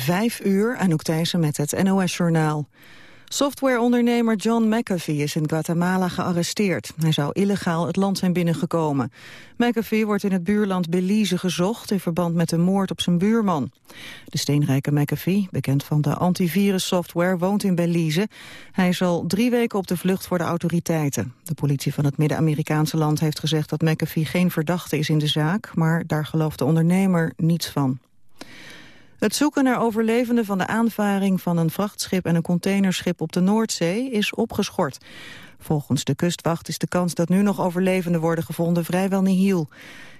Vijf uur, Anouk Thijssen met het NOS-journaal. Softwareondernemer John McAfee is in Guatemala gearresteerd. Hij zou illegaal het land zijn binnengekomen. McAfee wordt in het buurland Belize gezocht... in verband met de moord op zijn buurman. De steenrijke McAfee, bekend van de antivirussoftware, woont in Belize. Hij is al drie weken op de vlucht voor de autoriteiten. De politie van het Midden-Amerikaanse land heeft gezegd... dat McAfee geen verdachte is in de zaak... maar daar gelooft de ondernemer niets van. Het zoeken naar overlevenden van de aanvaring van een vrachtschip en een containerschip op de Noordzee is opgeschort. Volgens de kustwacht is de kans dat nu nog overlevenden worden gevonden vrijwel nihil.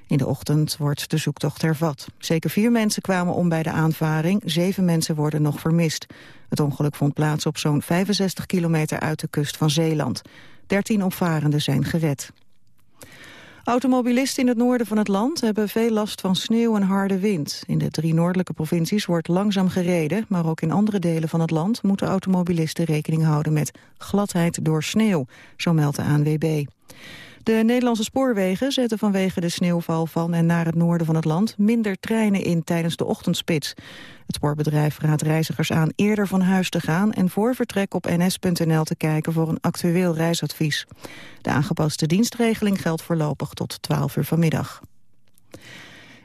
In de ochtend wordt de zoektocht hervat. Zeker vier mensen kwamen om bij de aanvaring, zeven mensen worden nog vermist. Het ongeluk vond plaats op zo'n 65 kilometer uit de kust van Zeeland. Dertien opvarenden zijn gered. Automobilisten in het noorden van het land hebben veel last van sneeuw en harde wind. In de drie noordelijke provincies wordt langzaam gereden, maar ook in andere delen van het land moeten automobilisten rekening houden met gladheid door sneeuw, zo meldt de ANWB. De Nederlandse spoorwegen zetten vanwege de sneeuwval van en naar het noorden van het land minder treinen in tijdens de ochtendspits. Het spoorbedrijf raadt reizigers aan eerder van huis te gaan en voor vertrek op ns.nl te kijken voor een actueel reisadvies. De aangepaste dienstregeling geldt voorlopig tot 12 uur vanmiddag.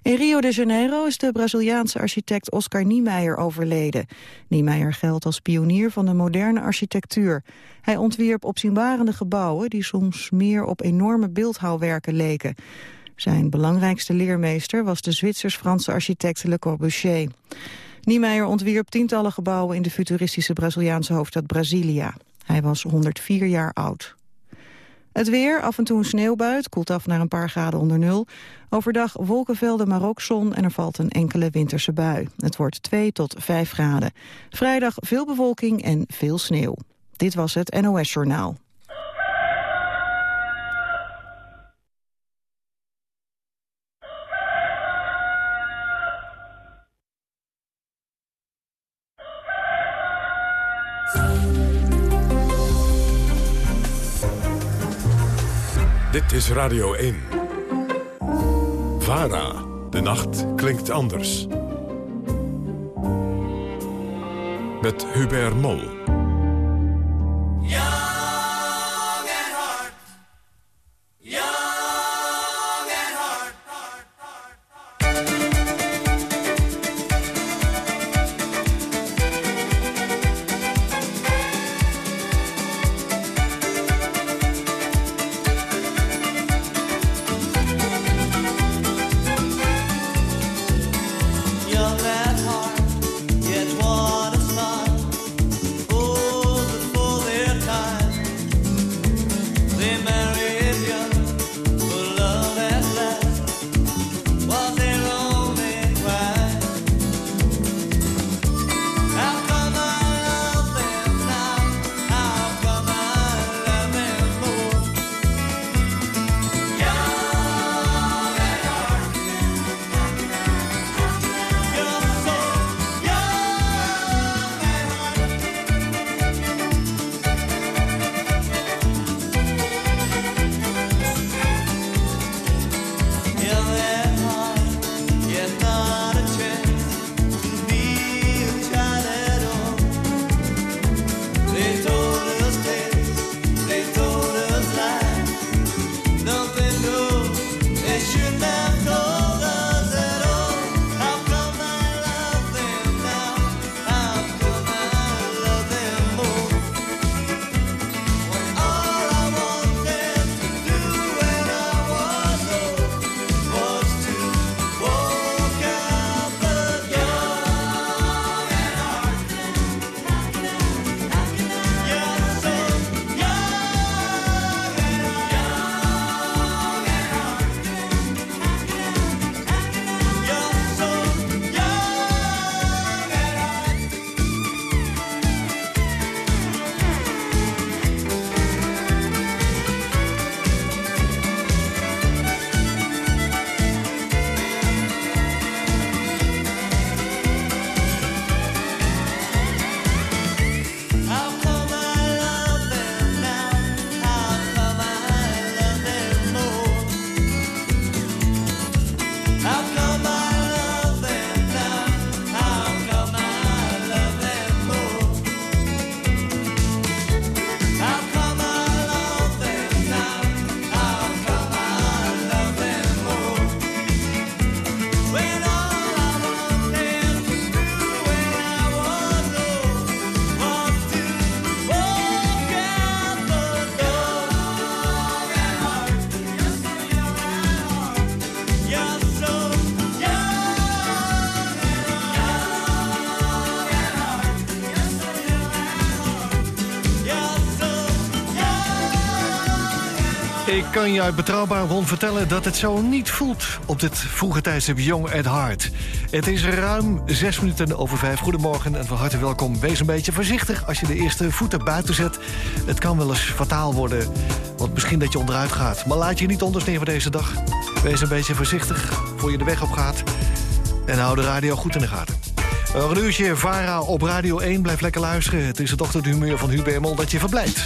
In Rio de Janeiro is de Braziliaanse architect Oscar Niemeyer overleden. Niemeyer geldt als pionier van de moderne architectuur. Hij ontwierp opzienbarende gebouwen die soms meer op enorme beeldhouwwerken leken. Zijn belangrijkste leermeester was de Zwitsers-Franse architect Le Corbusier. Niemeyer ontwierp tientallen gebouwen in de futuristische Braziliaanse hoofdstad Brasilia. Hij was 104 jaar oud. Het weer, af en toe een sneeuwbuit, koelt af naar een paar graden onder nul. Overdag wolkenvelden, maar ook zon en er valt een enkele winterse bui. Het wordt 2 tot 5 graden. Vrijdag veel bewolking en veel sneeuw. Dit was het NOS Journaal. Dit is Radio 1. VARA. De nacht klinkt anders. Met Hubert Mol. Ik kan je betrouwbaar rond vertellen dat het zo niet voelt... op dit vroege tijdstip Jong at Heart. Het is ruim zes minuten over vijf. Goedemorgen en van harte welkom. Wees een beetje voorzichtig als je de eerste voeten buiten zet. Het kan wel eens fataal worden, want misschien dat je onderuit gaat. Maar laat je niet ondersneeuwen deze dag. Wees een beetje voorzichtig voor je de weg op gaat. En hou de radio goed in de gaten. Een uurtje Vara op Radio 1. Blijf lekker luisteren. Het is het ochtendhumeur van Hubert Mol dat je verblijdt.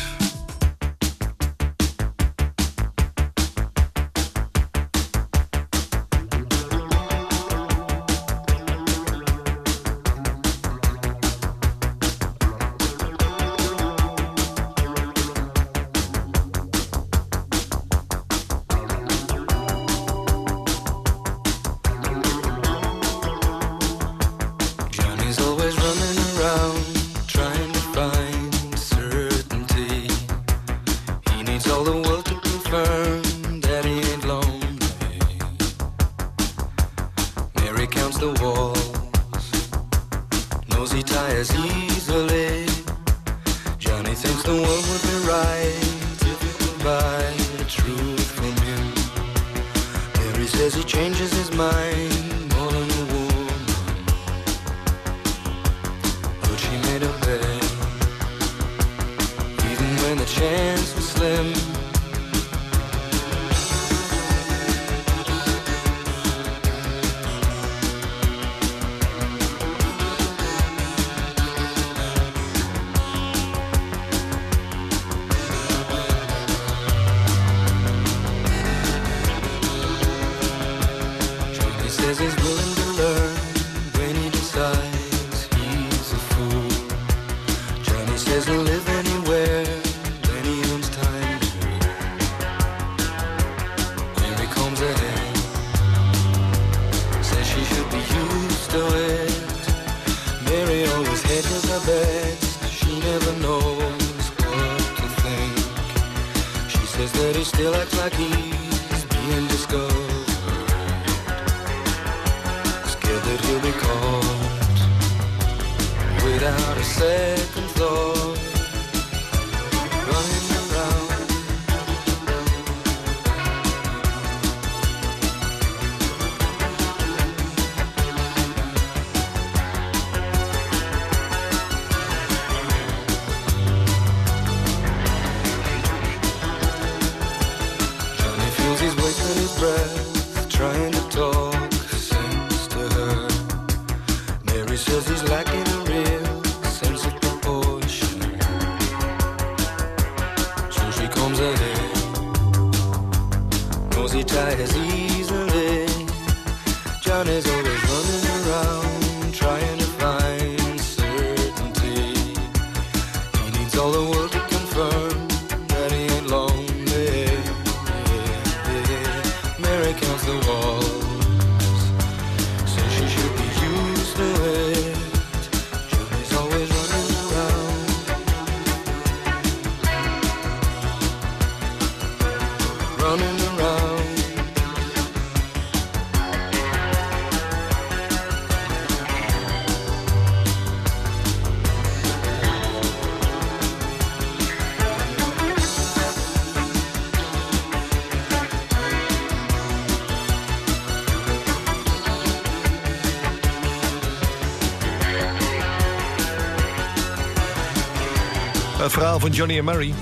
Het verhaal van Johnny en Mary.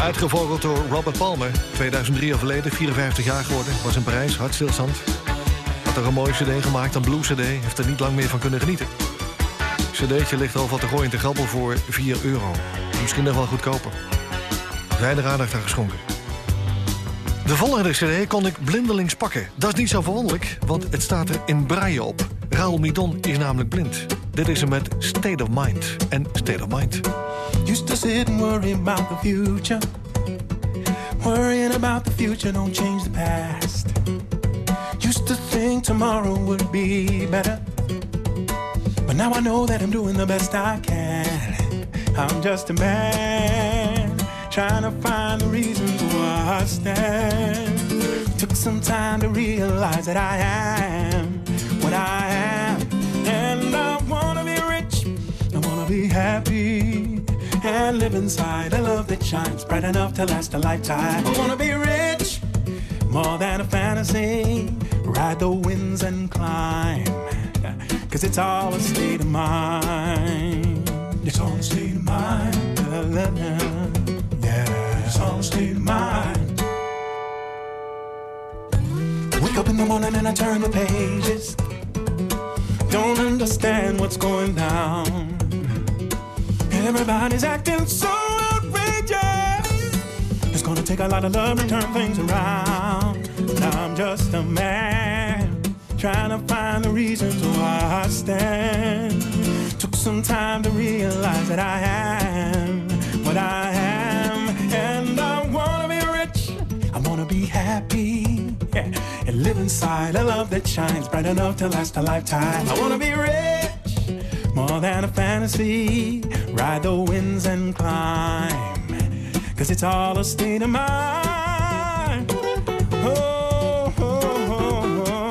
Uitgevogeld door Robert Palmer. 2003 overleden, 54 jaar geworden. Was in Parijs, hartstilstand. Had er een mooie cd gemaakt, een blue cd. Heeft er niet lang meer van kunnen genieten. cd'tje ligt al wat te gooien te grabbel voor 4 euro. Misschien nog wel goedkoper. Weinig aandacht aan geschonken. De volgende cd kon ik blindelings pakken. Dat is niet zo verwonderlijk, want het staat er in braille op. Raoul Midon is namelijk blind. Dit is hem met State of Mind en State of Mind. Used to sit and worry about the future. Worrying about the future don't change the past. Used to think tomorrow would be better. But now I know that I'm doing the best I can. I'm just a man trying to find the reason why I stand. Took some time to realize that I am be happy. and live inside a love that shines bright enough to last a lifetime. I wanna be rich, more than a fantasy. Ride the winds and climb, cause it's all a state of mind. It's all a state of mind. Yeah, it's all a state of mind. Wake up in the morning and I turn the pages. Don't understand what's going down. Everybody's acting so outrageous. It's gonna take a lot of love to turn things around. Now I'm just a man trying to find the reasons why I stand. Took some time to realize that I am what I am, and I wanna be rich. I wanna be happy. Yeah. And live inside a love that shines bright enough to last a lifetime. I wanna be rich more than a fantasy. Ride the winds and climb, cause it's all a state of mind. Oh, oh, oh.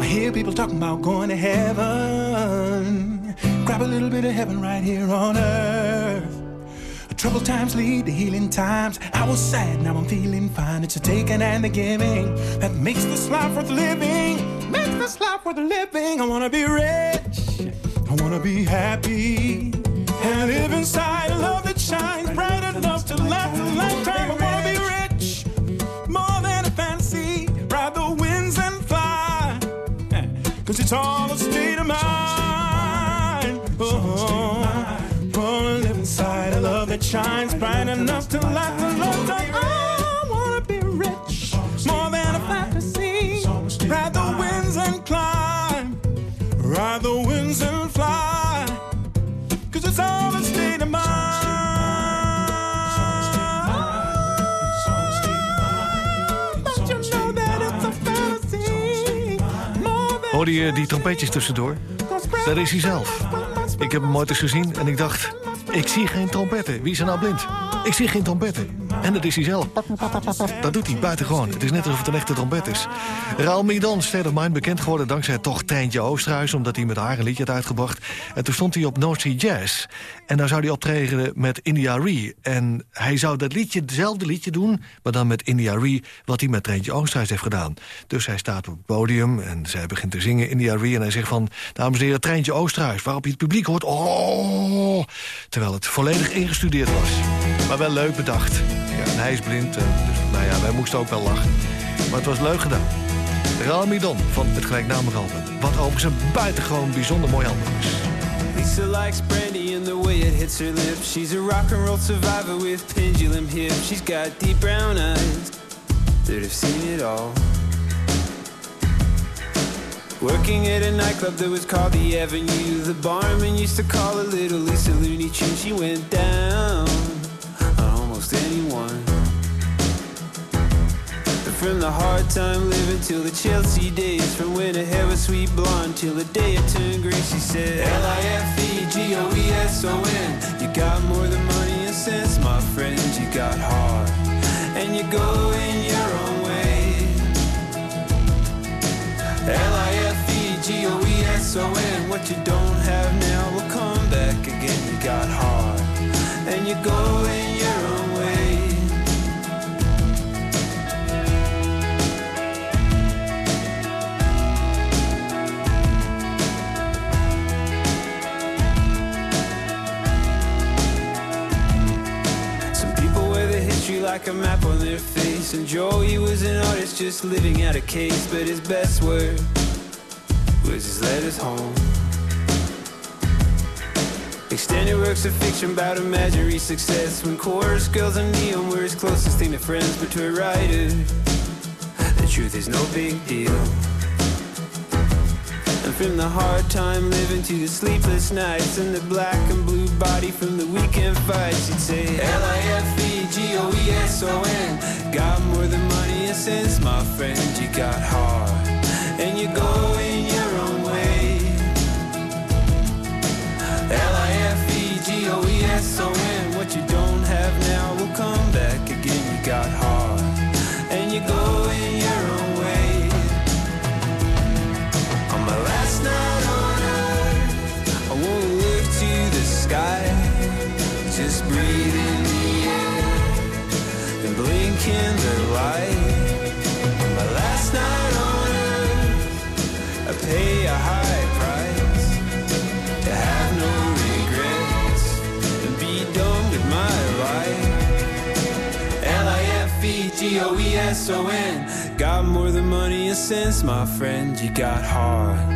I hear people talking about going to heaven. Grab a little bit of heaven right here on earth. Troubled times lead to healing times. I was sad, now I'm feeling fine. It's a taking and a giving that makes this life worth living. Makes this life worth living. I wanna be rich. I wanna be happy. And live inside a love that shines bright enough to last a lifetime. I wanna be rich. More than a fantasy. Ride the winds and fly. Cause it's all that shines bright enough to last a lifetime. I wanna be rich, more than a fantasy. Ride the winds and climb, ride the winds and fly. Cause it's all a state of mind. Don't you know that it's a fantasy? More than Hoorde je die trompetjes tussendoor? Dat is hij zelf. Ik heb hem ooit eens gezien en ik dacht... ik zie geen trompetten. Wie is er nou blind? Ik zie geen trompetten. En dat is hij zelf. Dat doet hij buitengewoon. Het is net alsof het een echte trompet is. Raal Midon, State of Mind, bekend geworden dankzij toch Treintje Oosterhuis... omdat hij met haar een liedje had uitgebracht. En toen stond hij op North Jazz. En daar zou hij optreden met India Ree. En hij zou dat liedje, hetzelfde liedje doen... maar dan met India Ree, wat hij met Treintje Oosterhuis heeft gedaan. Dus hij staat op het podium en zij begint te zingen, India Ree... en hij zegt van, dames en heren, Treintje Oosterhuis... waarop je het publiek hoort, oh... terwijl het volledig ingestudeerd was. Maar wel leuk bedacht. Ja, en hij is blind, en dus nou ja, wij moesten ook wel lachen. Maar het was leuk gedaan. Raal Midon van het gelijknamige album. Wat overigens een buitengewoon bijzonder mooi album is. Lisa likes brandy and the way it hits her lips. She's a rock and roll survivor with pendulum hips. She's got deep brown eyes that have seen it all. Working at a nightclub that was called the Avenue. The barman used to call her Little Lisa Looney Tune. She went down anyone. From the hard time living till the Chelsea days, from when I hair a sweet blonde till the day I turned green, she said L-I-F-E-G-O-E-S-O-N. You got more than money and sense, my friend. You got heart, and you go in your own way. L-I-F-E-G-O-E-S-O-N. What you don't have now will come back again. You got heart, and you go in like a map on their face. And Joey was an artist just living out a case. But his best work was his letters home. Extended works of fiction about imaginary success. When chorus girls and neon were his closest thing to friends. But to a writer, the truth is no big deal. From the hard time living to the sleepless nights and the black and blue body from the weekend fights, you'd say L-I-F-E-G-O-E-S-O-N. Got more than money and sense, my friend. You got heart, and you go in your own way. L-I-F-E-G-O-E-S-O-N. What you don't have now will come back again. You got heart, and not on earth. I wanna live to the sky, just breathe in the air and blink in the light. My last night on earth, I pay a high price to have no regrets and be done with my life. L I F E G O E S O N. Got more than money and sense, my friend. You got heart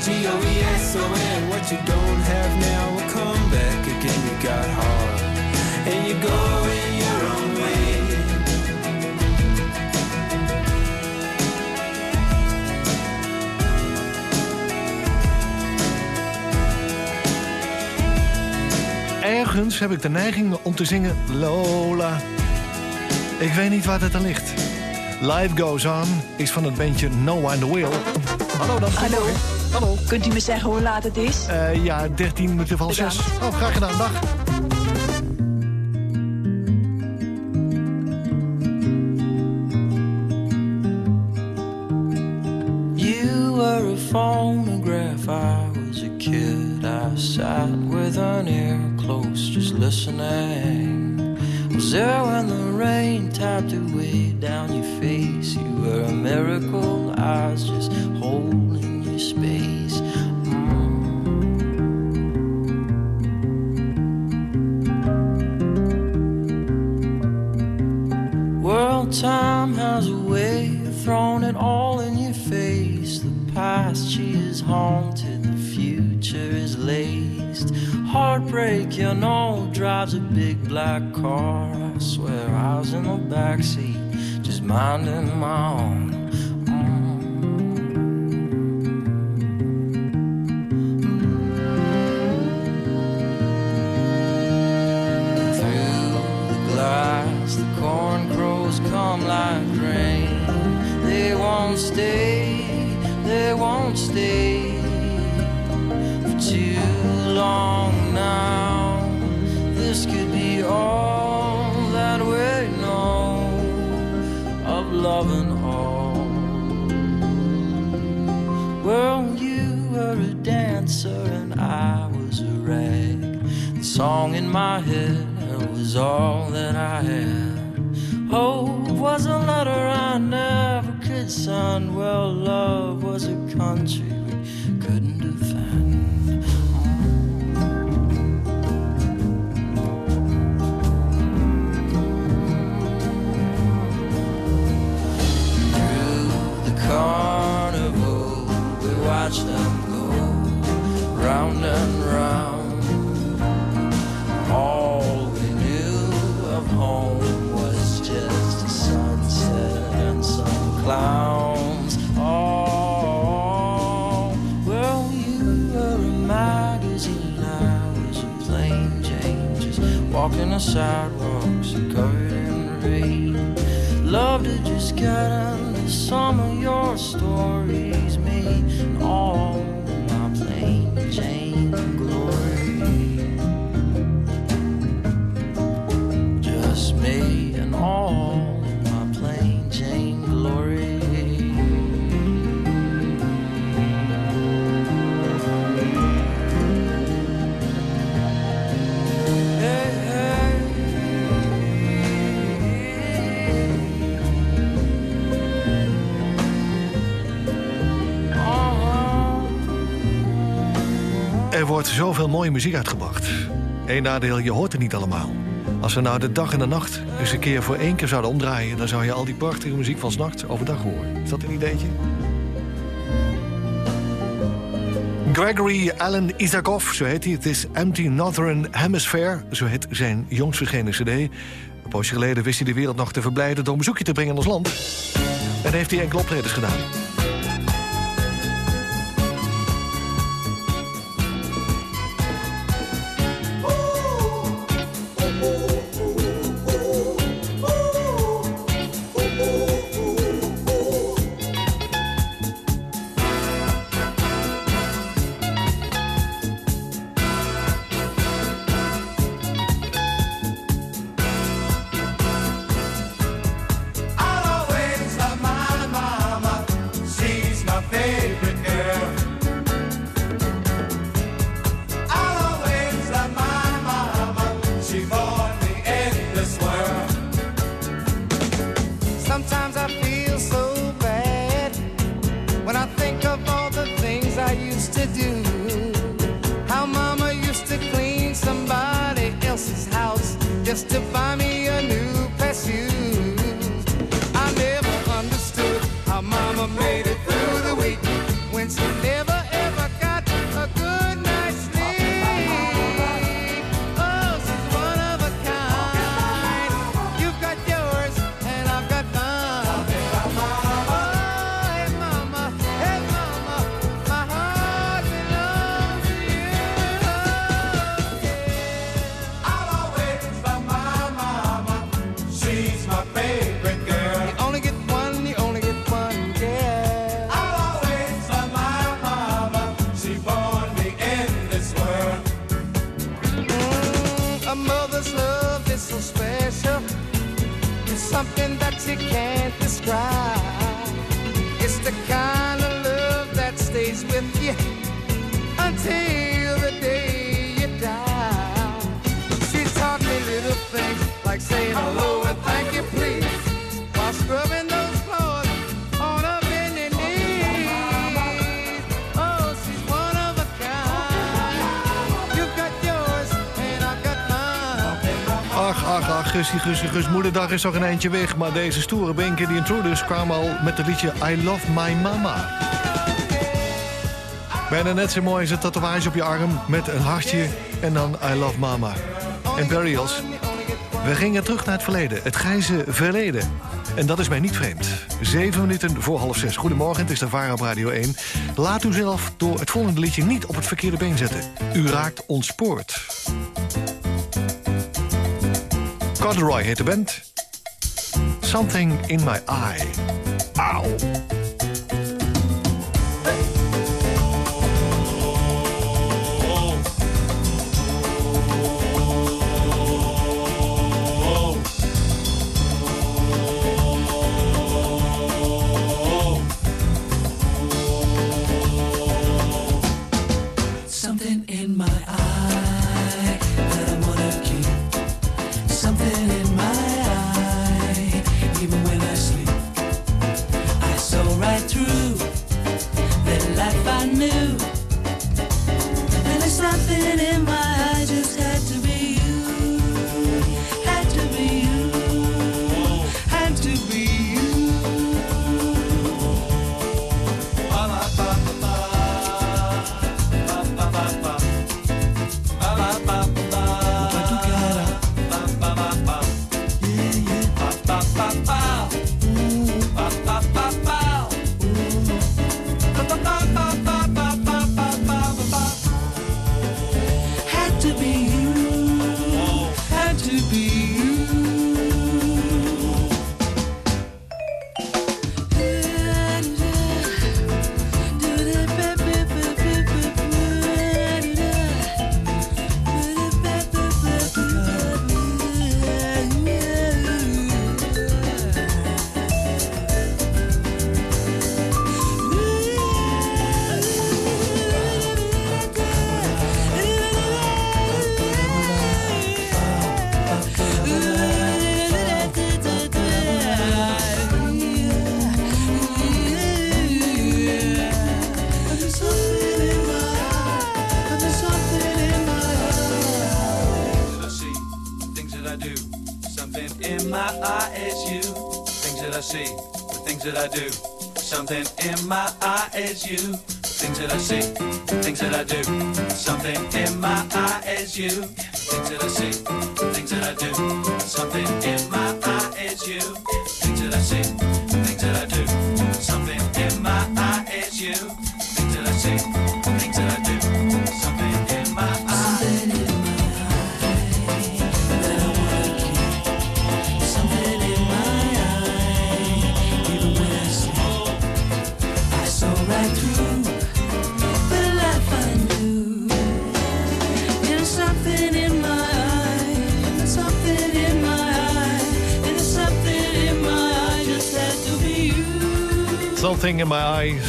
L-I-F-E-G-O-E-S-O-N What you don't have now will come back again. You got heart and you're going your own way. Ergens heb ik de neiging om te zingen Lola. Ik weet niet waar het aan ligt. Life Goes On is van het bandje No One the Will. Hallo dan. Hallo. Hallo. Kunt u me zeggen hoe laat het is? Eh, ja, 13 minuten van 6. Bedankt. Oh, graag gedaan. Dag. You were a phonograph, I was a kid. I sat with an ear close, just listening. Was there when the rain tapped away down your face? You were a miracle, car. I swear I was in the backseat, just minding my own. Was all that I had. Hope was a letter I never could send. Well, love was a country we couldn't defend. Through the carnival, we watched them go round and walking the sidewalks covered in rain. Love to just get into some of your stories, me and all wordt zoveel mooie muziek uitgebracht. Eén nadeel, je hoort het niet allemaal. Als we nou de dag en de nacht eens een keer voor één keer zouden omdraaien... dan zou je al die prachtige muziek van 's nachts overdag horen. Is dat een ideetje? Gregory Alan Isakov, zo heet hij. Het is Empty Northern Hemisphere, zo heet zijn jongst verschenen cd. Een poosje geleden wist hij de wereld nog te verblijden... door een bezoekje te brengen aan ons land. En heeft hij enkele optredens gedaan. Gussie, Gussie, Gus. Moederdag is nog een eindje weg. Maar deze stoere benken, die intruders, kwamen al met het liedje I Love My Mama. Bijna net zo mooi is een tatoeage op je arm met een hartje en dan I Love Mama. En Burials. We gingen terug naar het verleden, het grijze verleden. En dat is mij niet vreemd. Zeven minuten voor half zes. Goedemorgen, het is de Vara op Radio 1. Laat u zelf door het volgende liedje niet op het verkeerde been zetten. U raakt ontspoord. Corduroy heet de band. Something in my eye. Auw. Is you. Things that I see, things that I do. Something in my eye is you.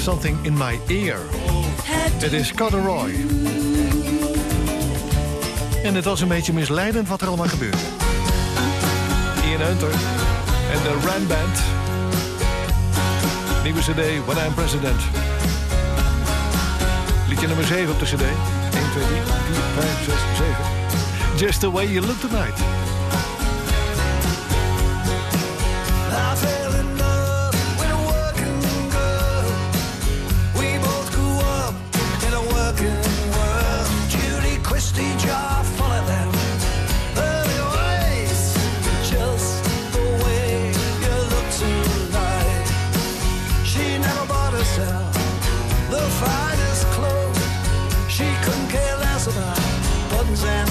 Something in my ear. Het is Corduroy. En het was een beetje misleidend wat er allemaal gebeurde. Ian Hunter en de Ram Band. Nieuwe cd, When I'm President. Liedje nummer 7 op de cd. 1, 2, 3, 4, 5, 6, 7. Just the way you look tonight. and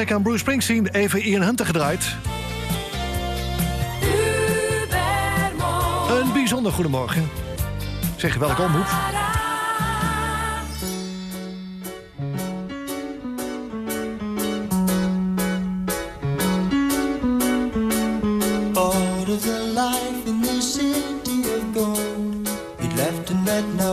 gebrek aan Bruce Springsteen even Ian Hunter gedraaid. Een bijzonder goedemorgen. Zeg welkom, Hoef. Out of the life in the city of gold, he left in that night.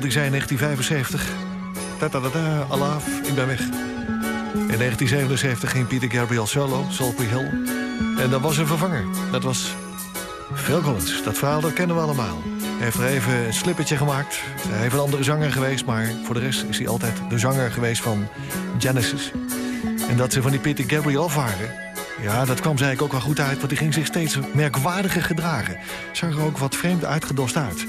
die zei in 1975... Ta-ta-da-da, Alaaf, ik ben weg. In 1977 ging Peter Gabriel solo, Solpy Hill. En dat was een vervanger. Dat was Phil Collins. Dat verhaal dat kennen we allemaal. Hij heeft er even een slippertje gemaakt. Hij heeft een andere zanger geweest, maar voor de rest is hij altijd de zanger geweest van Genesis. En dat ze van die Peter Gabriel afvaren, ja, dat kwam ze eigenlijk ook wel goed uit, want die ging zich steeds merkwaardiger gedragen. Zag er ook wat vreemd uitgedost uit.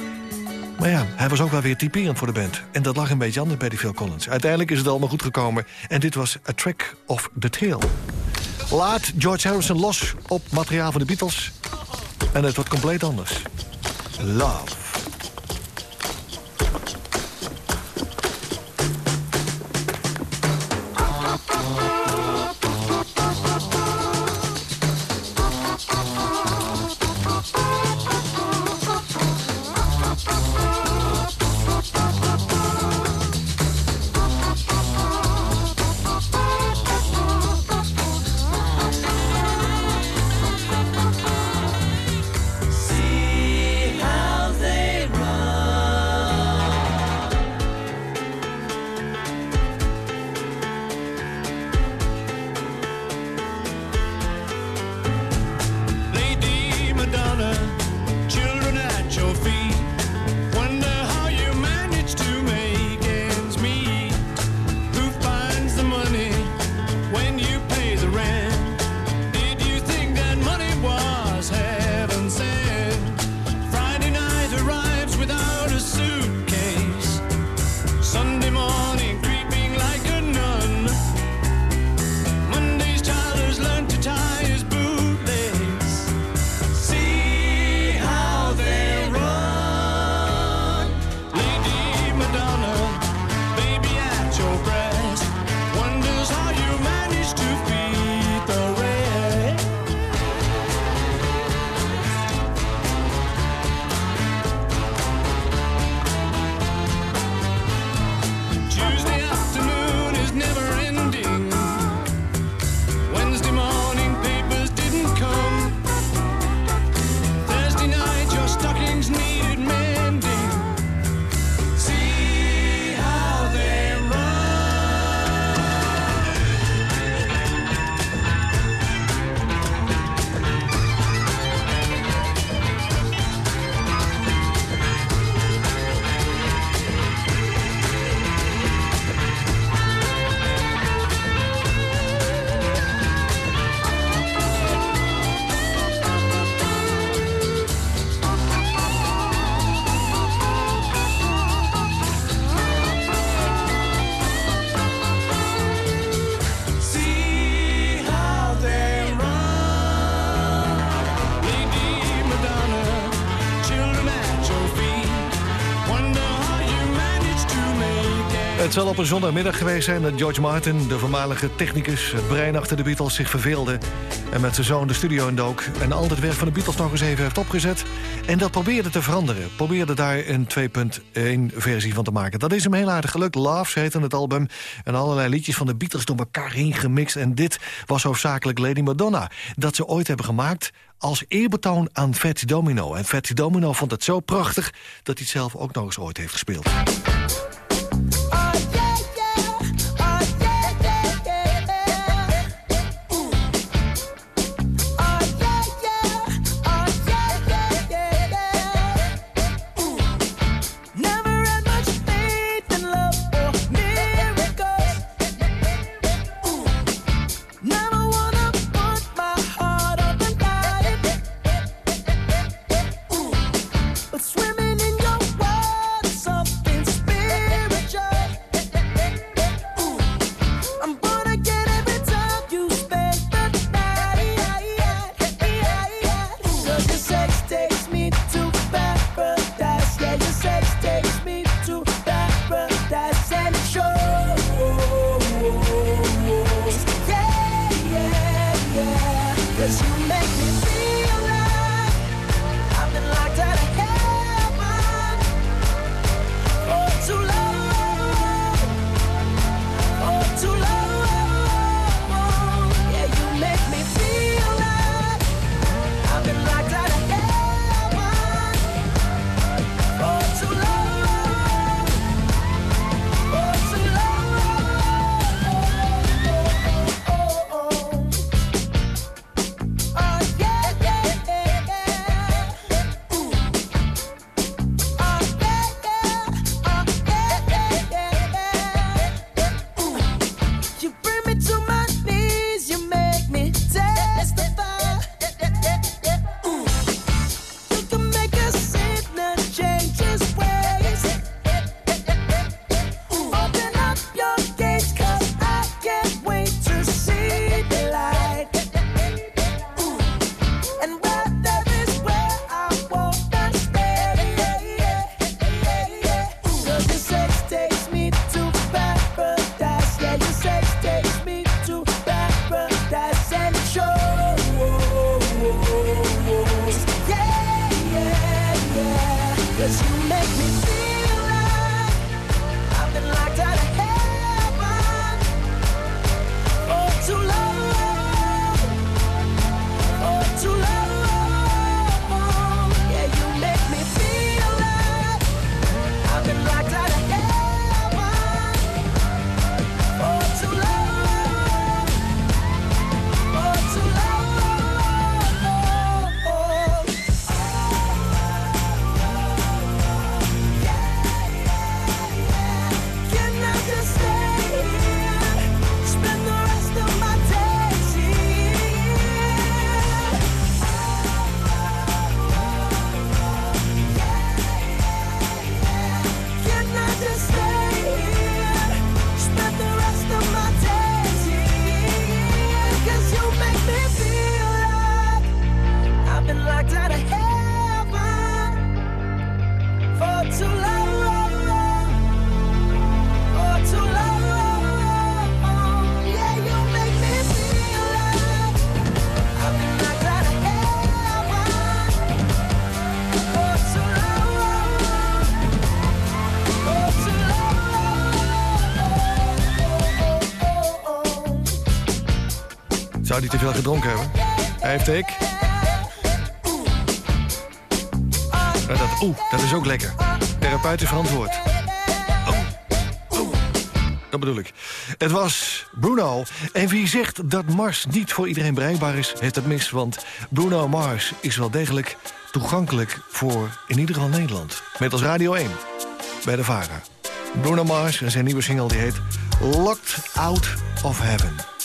Maar ja, hij was ook wel weer typerend voor de band. En dat lag een beetje anders bij die Phil Collins. Uiteindelijk is het allemaal goed gekomen. En dit was A Track of the Tail. Laat George Harrison los op materiaal van de Beatles. En het wordt compleet anders. Love. Zal op een zondagmiddag geweest zijn dat George Martin, de voormalige technicus, het brein achter de Beatles, zich verveelde en met zijn zoon de studio indook en al het werk van de Beatles nog eens even heeft opgezet en dat probeerde te veranderen. Probeerde daar een 2.1 versie van te maken. Dat is hem heel aardig gelukt. Loves heette het album en allerlei liedjes van de Beatles door elkaar heen gemixt en dit was hoofdzakelijk Lady Madonna, dat ze ooit hebben gemaakt als eerbetoon aan Fats Domino. En Fats Domino vond het zo prachtig dat hij het zelf ook nog eens ooit heeft gespeeld. Zou te veel gedronken hebben? Hij heeft ik. Dat oeh, dat is ook lekker. Therapeutisch verantwoord. Oh, oh. Dat bedoel ik. Het was Bruno. En wie zegt dat Mars niet voor iedereen bereikbaar is, heeft het mis. Want Bruno Mars is wel degelijk toegankelijk voor in ieder geval Nederland. Met als Radio 1 bij de VARA. Bruno Mars en zijn nieuwe single die heet Locked Out of Heaven.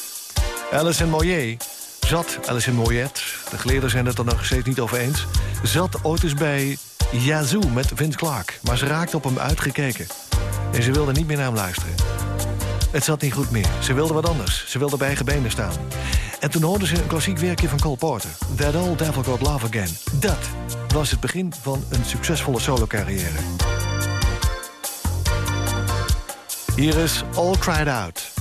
Alison Moyet zat, Alison Moyet, de geleerden zijn het er nog steeds niet over eens... zat ooit eens bij Yazoo met Vince Clark. Maar ze raakte op hem uitgekeken. En ze wilde niet meer naar hem luisteren. Het zat niet goed meer. Ze wilde wat anders. Ze wilde bij eigen benen staan. En toen hoorden ze een klassiek werkje van Cole Porter. That Old Devil Got Love Again. Dat was het begin van een succesvolle solocarrière. Hier is All Cried Out.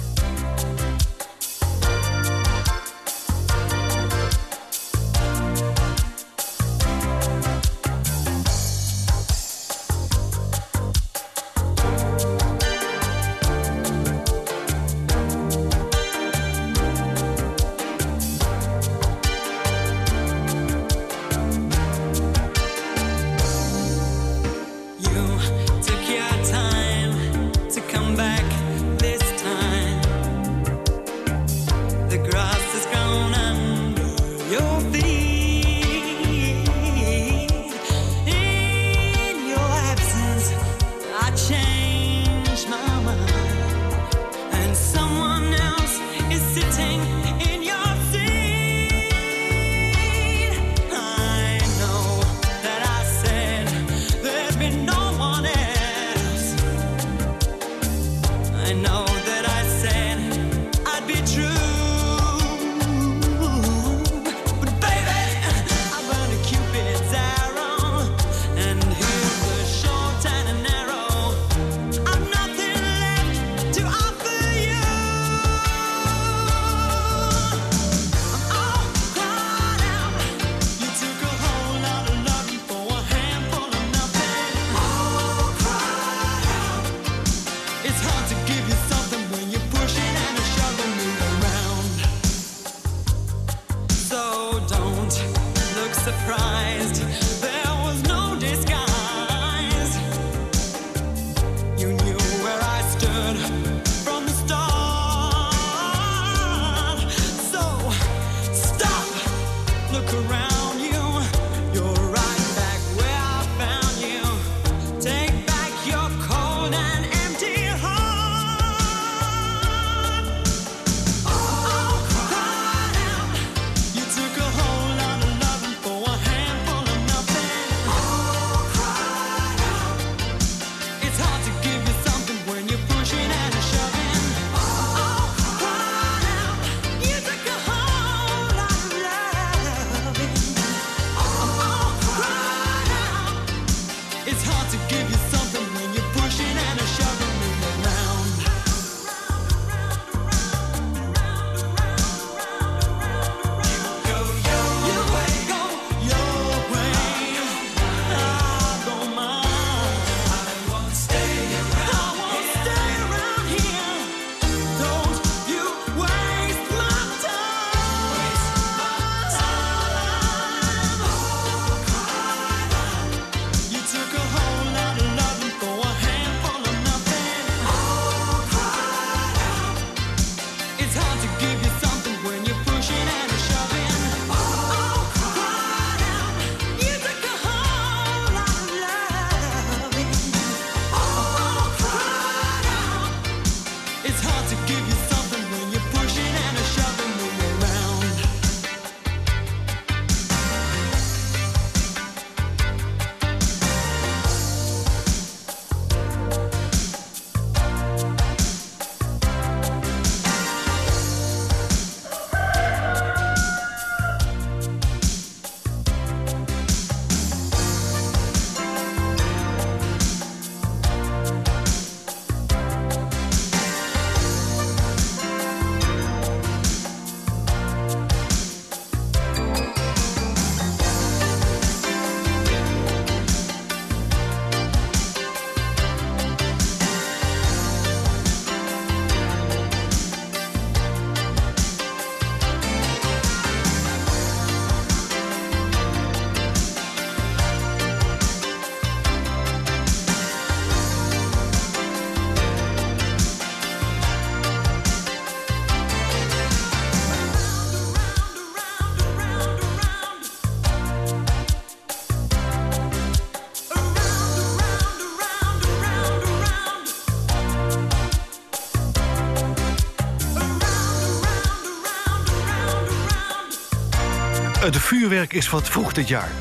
vuurwerk is wat vroeg dit jaar.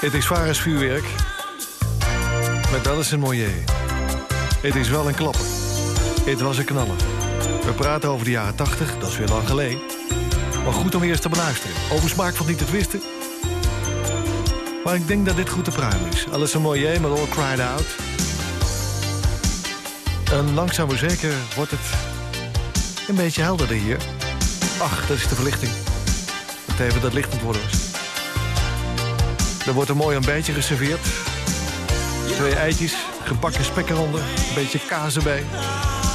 Het is varens vuurwerk. met dat is een mooie. Het is wel een klapper. Het was een knallen. We praten over de jaren 80, dat is weer lang geleden. Maar goed om eerst te beluisteren. Over smaak valt niet het wisten. Maar ik denk dat dit goed te pruim is. Alles een mooie met All Cried Out. En langzaam maar zeker wordt het een beetje helderder hier. Ach, dat is de verlichting. Even dat licht worden. Er wordt een mooi ontbijtje geserveerd. Twee eitjes, gebakken spek eronder, een beetje kaas erbij.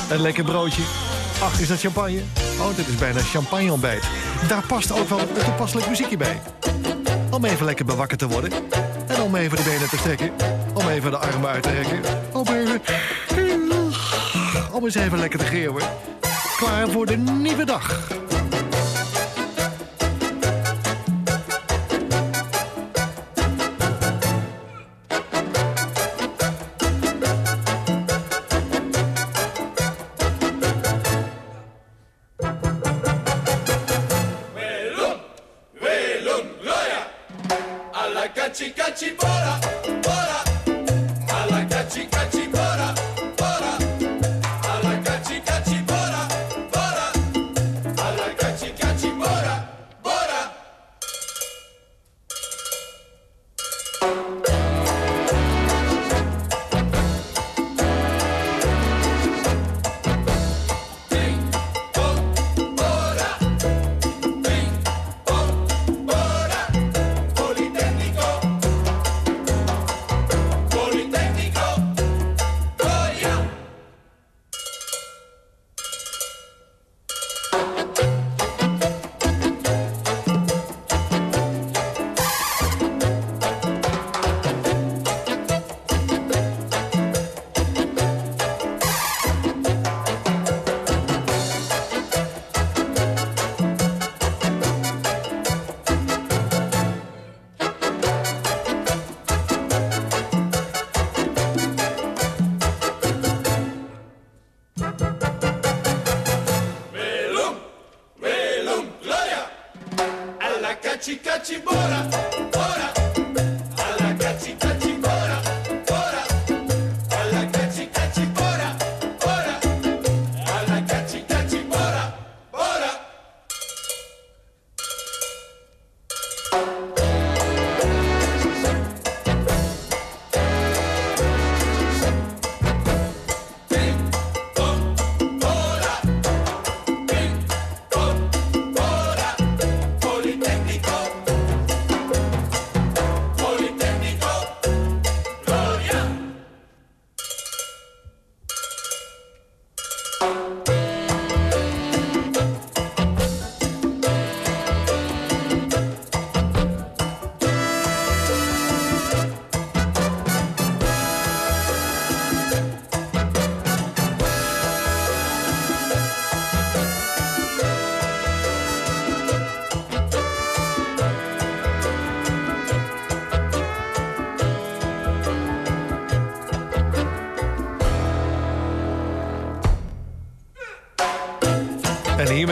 Een lekker broodje. Ach, is dat champagne? Oh, dit is bijna champagne ontbijt. Daar past ook wel een toepasselijk muziekje bij. Om even lekker bewakker te worden. En om even de benen te strekken. Om even de armen uit te rekken. Om even... Om eens even lekker te geeuwen. Klaar voor de nieuwe dag.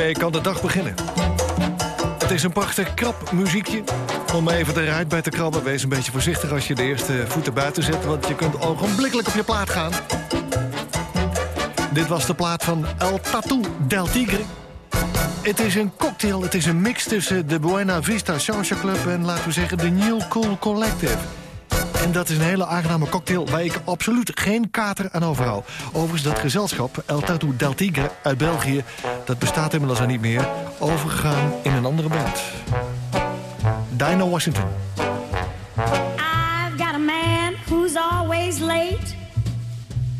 Hiermee kan de dag beginnen. Het is een prachtig krap muziekje. Om even eruit bij te krabben. Wees een beetje voorzichtig als je de eerste voeten buiten zet... want je kunt ogenblikkelijk op je plaat gaan. Dit was de plaat van El Tatu del Tigre. Het is een cocktail, het is een mix tussen de Buena Vista Salsa Club... en laten we zeggen de New Cool Collective. En dat is een hele aangename cocktail waar ik absoluut geen kater aan overhoud. Overigens, dat gezelschap, El Tatu del Tigre uit België... dat bestaat inmiddels al niet meer, overgegaan in een andere band. Dinah Washington. I've got a man who's always late.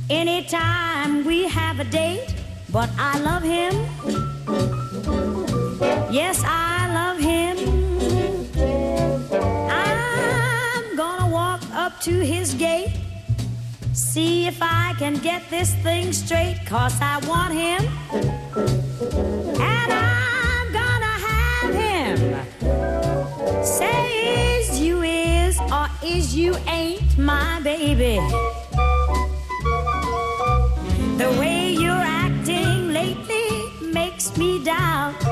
Anytime we have a date, but I love him. Yes, I up to his gate. See if I can get this thing straight, cause I want him. And I'm gonna have him. Say is you is or is you ain't my baby. The way you're acting lately makes me doubt.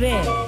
My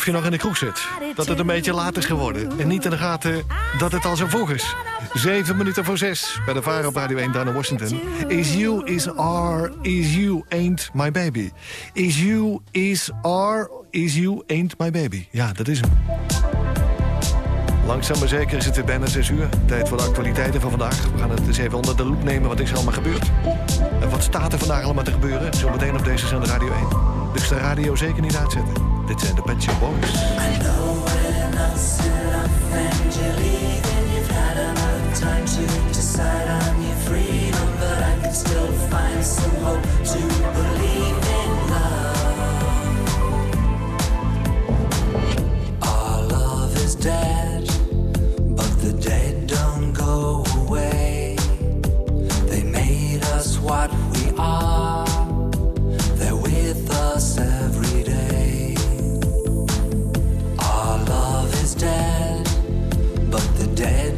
Alsof je nog in de kroeg zit. Dat het een beetje laat is geworden. En niet in de gaten dat het al zo vroeg is. Zeven minuten voor zes bij de Varen op Radio 1 daar in Washington. Is you, is R, is you, ain't my baby. Is you, is R, is you, ain't my baby. Ja, dat is hem. Langzaam maar zeker is het weer bijna 6 uur. Tijd voor de actualiteiten van vandaag. We gaan het eens even onder de loep nemen wat is er allemaal gebeurd. En wat staat er vandaag allemaal te gebeuren? Zometeen op deze zender Radio 1. Dus de radio zeker niet uitzetten. Dit zijn de Pet Shop Boys. Time to decide on your freedom, but I can still find some hope to believe in love. Our love is dead,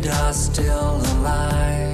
Are still alive.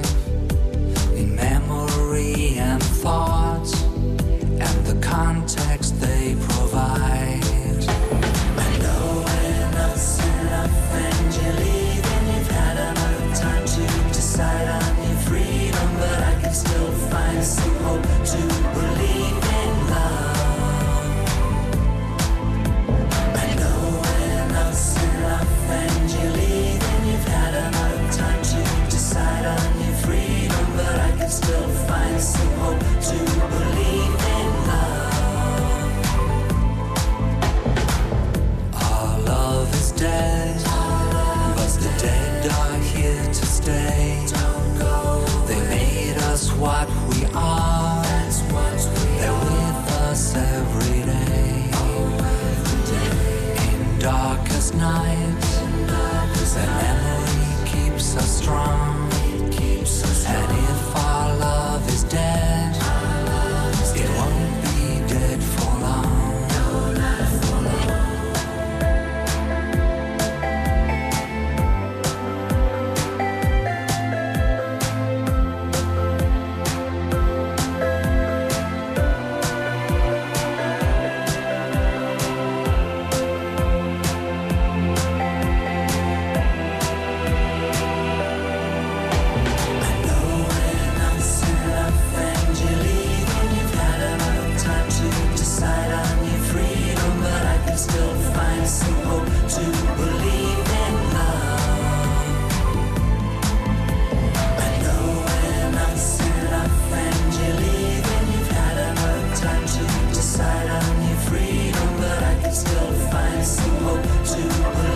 I need freedom, but I can still find some hope to believe.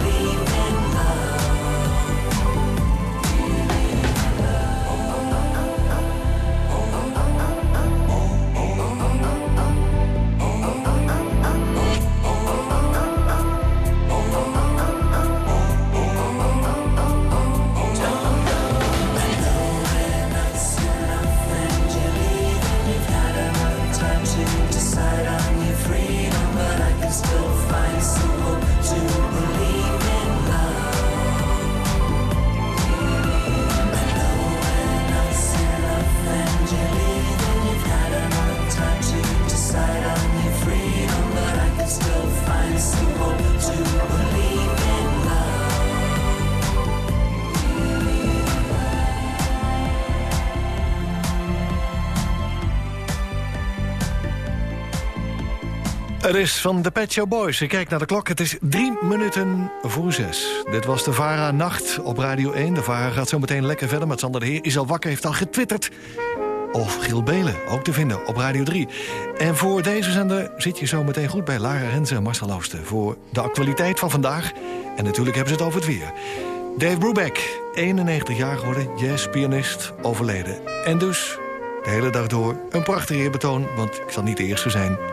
Het is van de Pet Show Boys. Ik kijk naar de klok. Het is drie minuten voor zes. Dit was de VARA Nacht op Radio 1. De VARA gaat zo meteen lekker verder met Sander de Heer. Is al wakker, heeft al getwitterd. Of Giel Belen, ook te vinden op Radio 3. En voor deze zender zit je zo meteen goed bij Lara Renze en Marcel Oosten... voor de actualiteit van vandaag. En natuurlijk hebben ze het over het weer. Dave Brubeck, 91 jaar geworden, jazzpianist, overleden. En dus de hele dag door een prachtig eerbetoon... want ik zal niet de eerste zijn